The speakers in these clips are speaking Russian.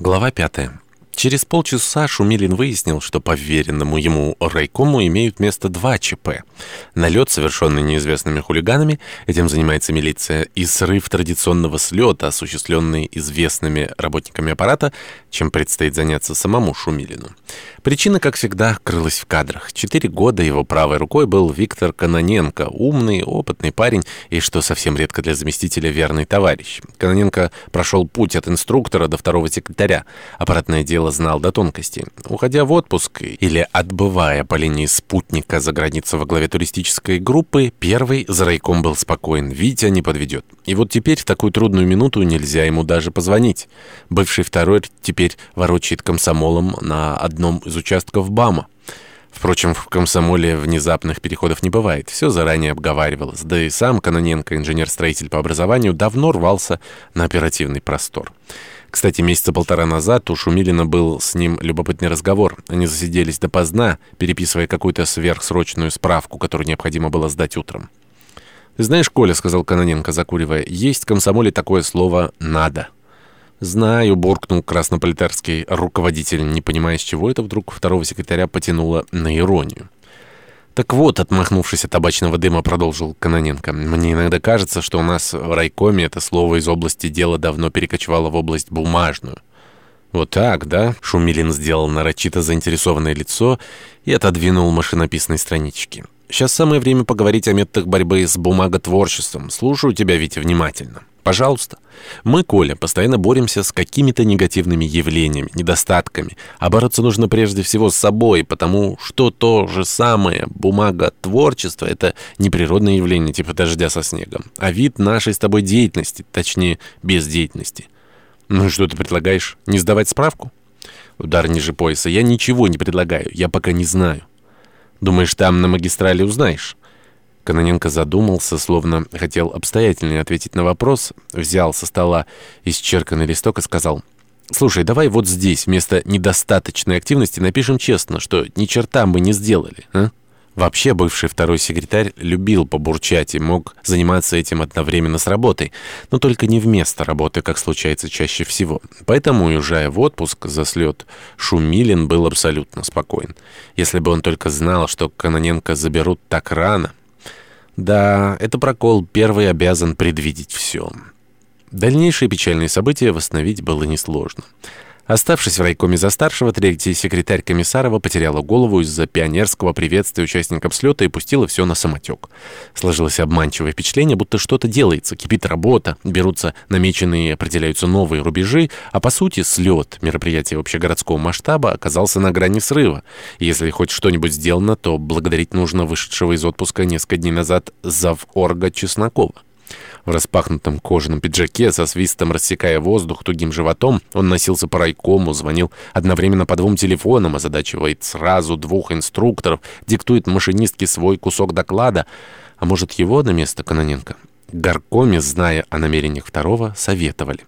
Глава пятая. Через полчаса Шумилин выяснил, что по веренному ему райкому имеют место два ЧП. Налет, совершенный неизвестными хулиганами, этим занимается милиция, и срыв традиционного слета, осуществленный известными работниками аппарата, чем предстоит заняться самому Шумилину. Причина, как всегда, крылась в кадрах. Четыре года его правой рукой был Виктор Каноненко, умный, опытный парень и, что совсем редко для заместителя, верный товарищ. Каноненко прошел путь от инструктора до второго секретаря. Аппаратное дело дело знал до тонкости. Уходя в отпуск или отбывая по линии спутника за границу во главе туристической группы, первый за райком был спокоен. Витя не подведет. И вот теперь в такую трудную минуту нельзя ему даже позвонить. Бывший второй теперь ворочает комсомолом на одном из участков БАМа. Впрочем, в комсомоле внезапных переходов не бывает. Все заранее обговаривалось. Да и сам Каноненко, инженер-строитель по образованию, давно рвался на оперативный простор. Кстати, месяца полтора назад у Шумилина был с ним любопытный разговор. Они засиделись допоздна, переписывая какую-то сверхсрочную справку, которую необходимо было сдать утром. «Ты знаешь, Коля, — сказал Каноненко, закуривая, — есть в комсомоле такое слово «надо». «Знаю», — буркнул краснополитарский руководитель, не понимая, с чего это вдруг второго секретаря потянуло на иронию. «Так вот», — отмахнувшись от табачного дыма, продолжил Каноненко, «мне иногда кажется, что у нас в райкоме это слово из области дела давно перекочевало в область бумажную». «Вот так, да?» — Шумилин сделал нарочито заинтересованное лицо и отодвинул машинописные странички. «Сейчас самое время поговорить о методах борьбы с бумаготворчеством. Слушаю тебя, Витя, внимательно». Пожалуйста. Мы, Коля, постоянно боремся с какими-то негативными явлениями, недостатками. А бороться нужно прежде всего с собой, потому что то же самое бумага творчества — это не природное явление типа дождя со снегом, а вид нашей с тобой деятельности, точнее, бездеятельности. Ну и что ты предлагаешь? Не сдавать справку? Удар ниже пояса. Я ничего не предлагаю, я пока не знаю. Думаешь, там на магистрале узнаешь? Каноненко задумался, словно хотел обстоятельнее ответить на вопрос, взял со стола исчерканный листок и сказал, «Слушай, давай вот здесь вместо недостаточной активности напишем честно, что ни черта мы не сделали, а?» Вообще, бывший второй секретарь любил побурчать и мог заниматься этим одновременно с работой, но только не вместо работы, как случается чаще всего. Поэтому, уезжая в отпуск за слет, Шумилин был абсолютно спокоен. Если бы он только знал, что Каноненко заберут так рано, да, это прокол первый обязан предвидеть все. Дальнейшие печальные события восстановить было несложно. Оставшись в райкоме за старшего, третий секретарь Комиссарова потеряла голову из-за пионерского приветствия участникам слета и пустила все на самотек. Сложилось обманчивое впечатление, будто что-то делается, кипит работа, берутся намеченные определяются новые рубежи, а по сути слет, мероприятие общегородского масштаба, оказался на грани срыва. Если хоть что-нибудь сделано, то благодарить нужно вышедшего из отпуска несколько дней назад заворга Чеснокова. В распахнутом кожаном пиджаке, со свистом рассекая воздух тугим животом, он носился по райкому, звонил одновременно по двум телефонам, озадачивает сразу двух инструкторов, диктует машинистке свой кусок доклада. А может, его на место Каноненко? Горкоме, зная о намерениях второго, советовали.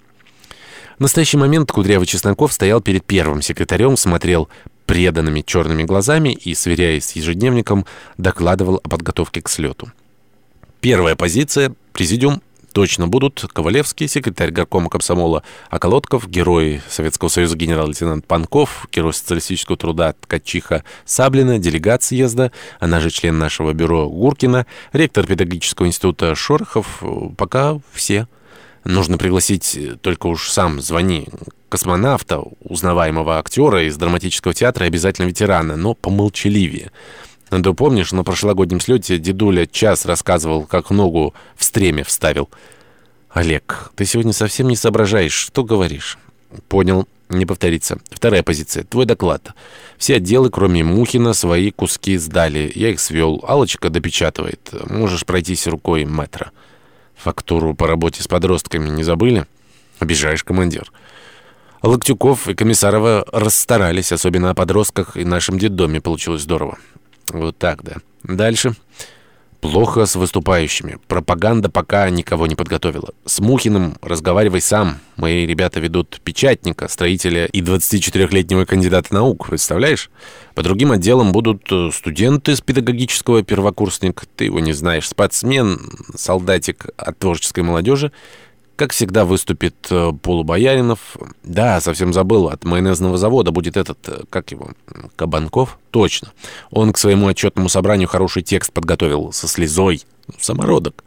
В настоящий момент Кудрявый Чесноков стоял перед первым секретарем, смотрел преданными черными глазами и, сверяясь с ежедневником, докладывал о подготовке к слету. Первая позиция – президиум точно будут Ковалевский, секретарь горкома комсомола Околотков, герой Советского Союза генерал-лейтенант Панков, герой социалистического труда Ткачиха Саблина, делегат съезда, она же член нашего бюро Гуркина, ректор педагогического института Шорохов, пока все. Нужно пригласить, только уж сам звони, космонавта, узнаваемого актера из драматического театра и обязательно ветерана, но помолчаливее. Да помнишь, на прошлогоднем слете дедуля час рассказывал, как ногу в стреме вставил. Олег, ты сегодня совсем не соображаешь, что говоришь. Понял, не повторится. Вторая позиция. Твой доклад. Все отделы, кроме Мухина, свои куски сдали. Я их свел. алочка допечатывает. Можешь пройтись рукой метра. Фактуру по работе с подростками не забыли? Обижаешь, командир. Локтюков и Комиссарова расстарались, особенно о подростках, и нашем детдоме получилось здорово. Вот так, да. Дальше. Плохо с выступающими. Пропаганда пока никого не подготовила. С Мухиным разговаривай сам. Мои ребята ведут печатника, строителя и 24-летнего кандидата наук. Представляешь? По другим отделам будут э, студенты с педагогического первокурсник. Ты его не знаешь. Спортсмен, солдатик от творческой молодежи. Как всегда выступит э, Полубояринов. Да, совсем забыл, от майонезного завода будет этот, э, как его, Кабанков? Точно. Он к своему отчетному собранию хороший текст подготовил со слезой. Самородок.